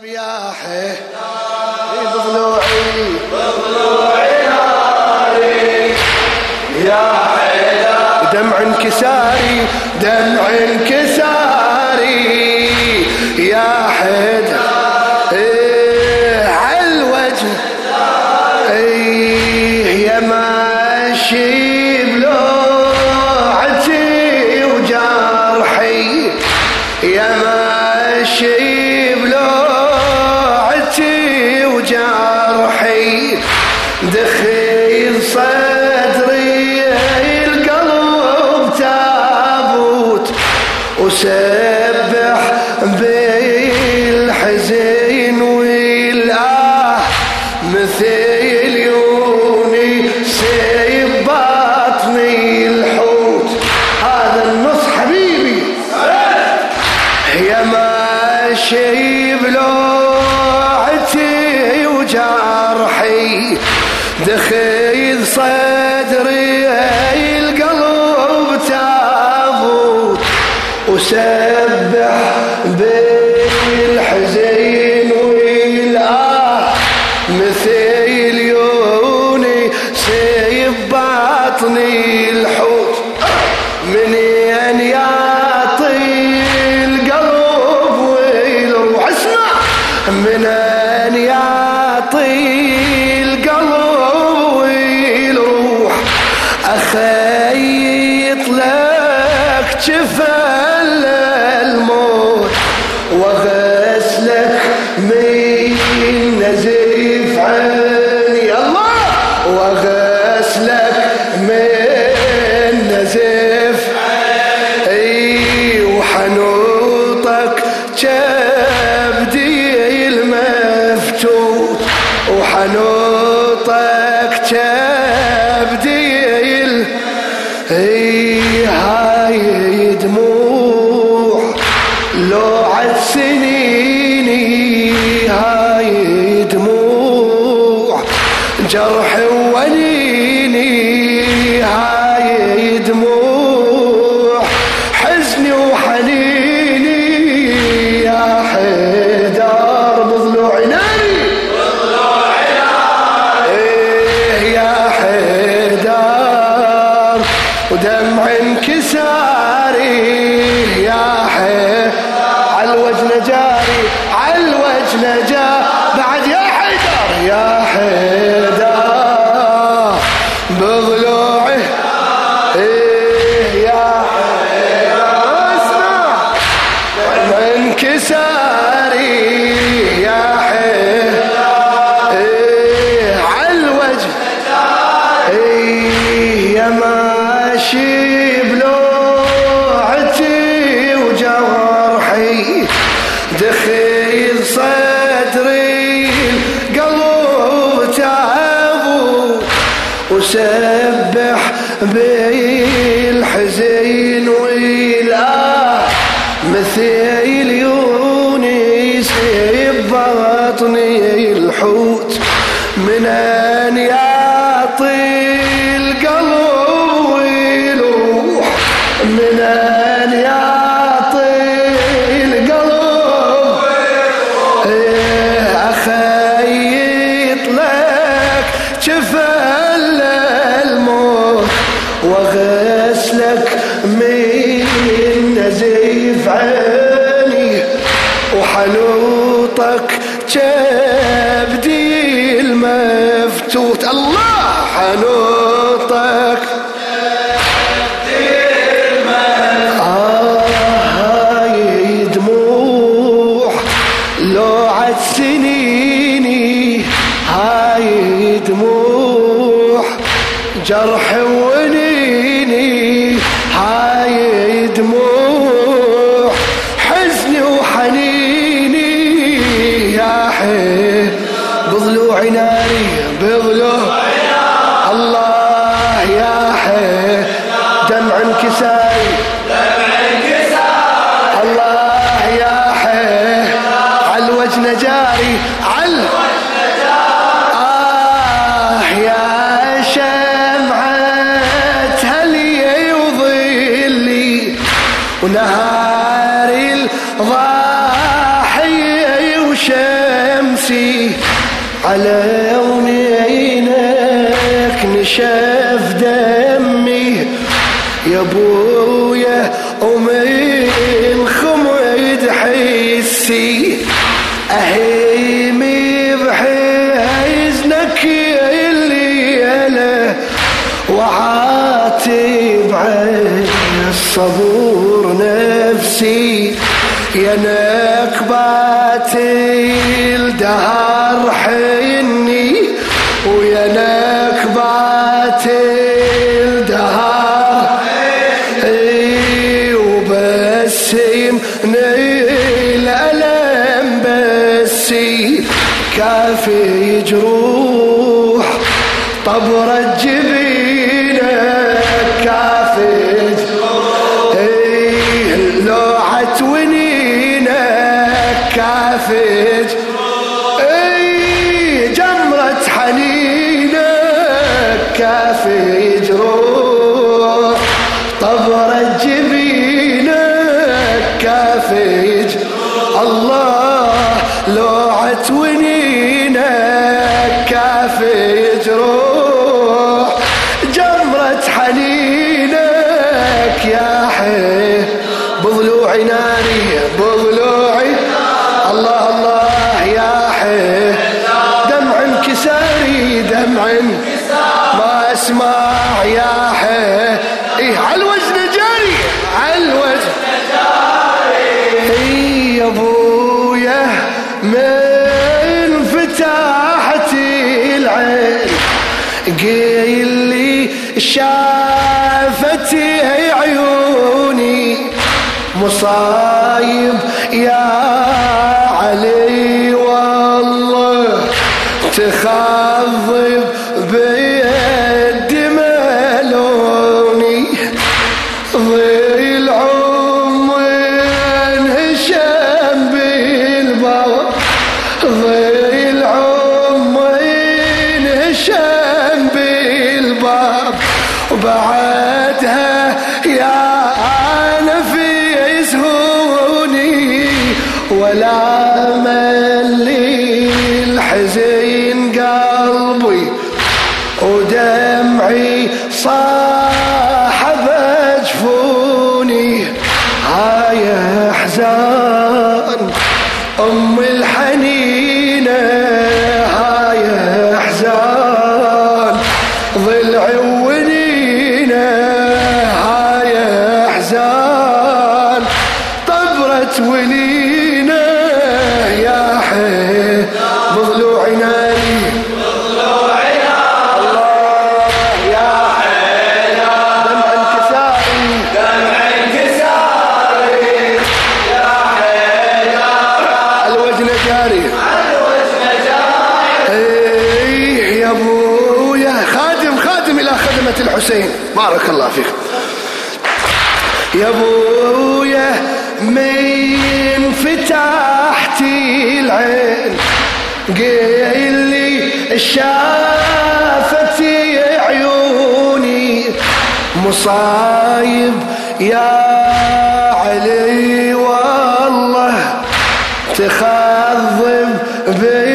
بياحي بضلوعي بضلوعي ناري يا حيدر دمع انكساري دمع انكساري يا حيدر إيه وجرحي إيه، يا يا ماشي بلوعتي وجرحي دخيل صدري القلب تابوت وسير يساري يا حين إيه، على الوجه. إيه، يا ماشي بلوعتي وجرحي دخيل صدري قلوب تعبوا وسبح بالحزين ويلا مثيلي الحوت من ونهار الضاحي وشمسي على عينيك نشاف دمي. يا أبويا نور نفسي يا نكبات الدهر حني. ويا نكبات الدهر وبسيم وبسم الألم بسي. كافي جروح طب رجي وتونينا كافج. عناني بظلو مصايب يا ولا أمل الحزين قلبي ودمعي صاح جفوني هاي أحزان أم الحنينه هاي أحزان ضلعي عونينا هاي أحزان. طبرت ولي يا أبويا من فتحتي العين. قيل لي شافت عيوني. مصايب يا علي والله تخضب بي.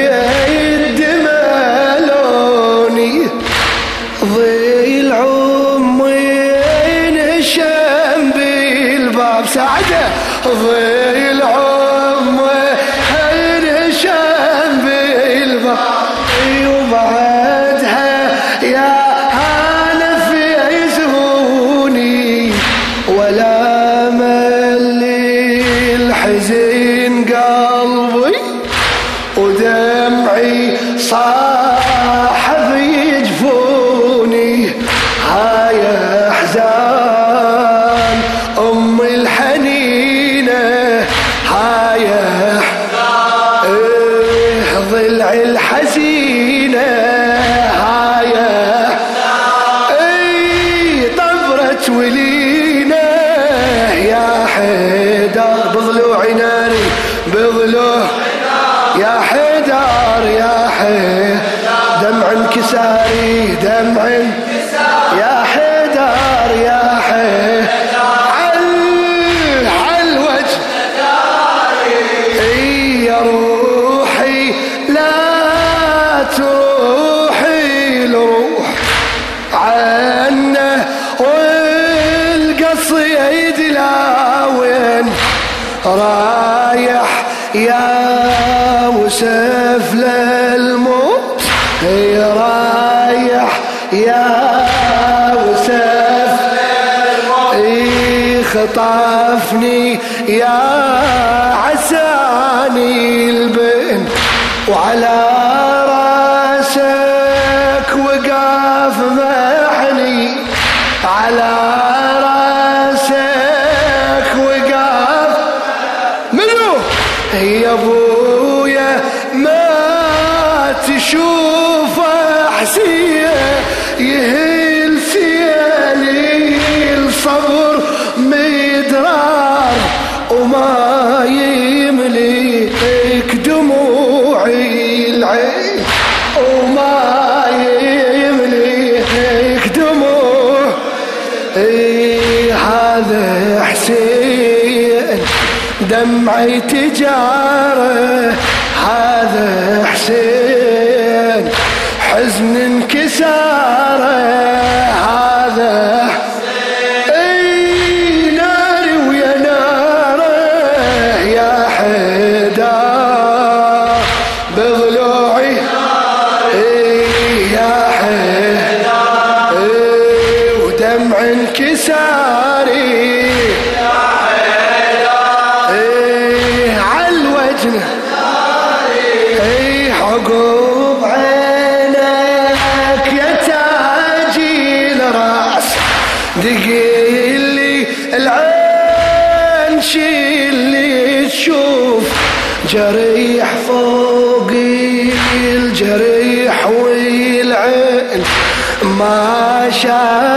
of خطافني يا عساني البن وعلى دمعي تجاري دقيلي العين شيلي تشوف. جريح فوقي الجريح والعين ما شاف.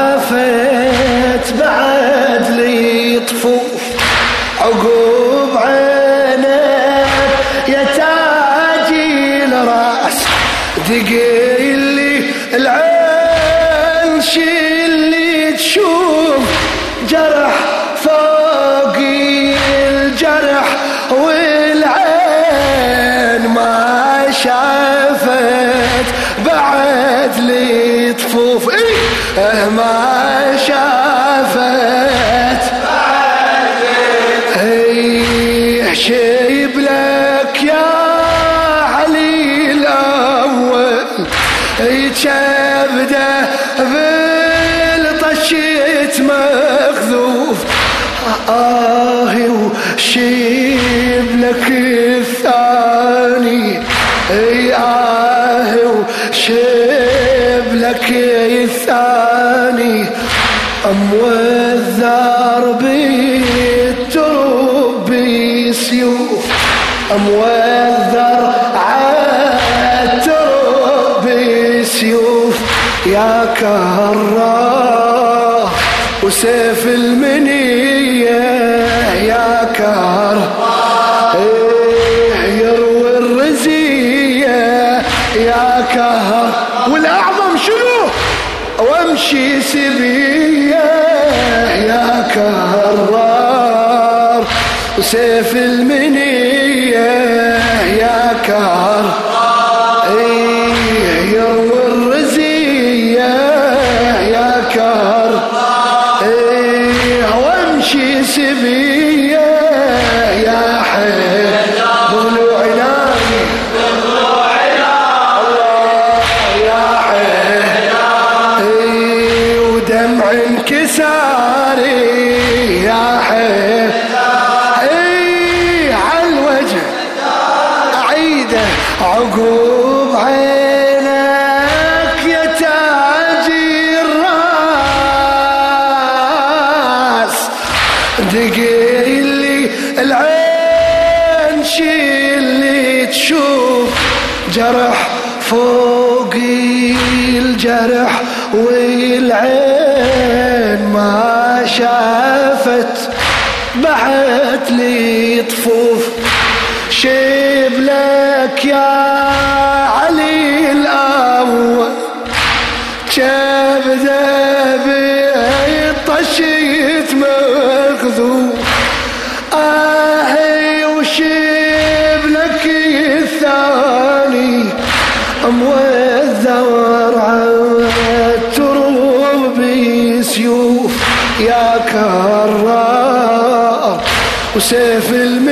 آهي وشيب لك الثاني. أي آهي وشيب لك الثاني. أموال بالتروب سيوف أم أموذر عالتروب سيوف يا كهرب وسيف المنية يا كار إيه، يروي الرزية يا كار والأعظم شنو؟ وامشي سبية يا كار وسيف فوق الجرح والعين ما شافت بعت لي طفوف. شيب لك يا علي الأول كبذة بيطشيت مخذوف. وسيف المي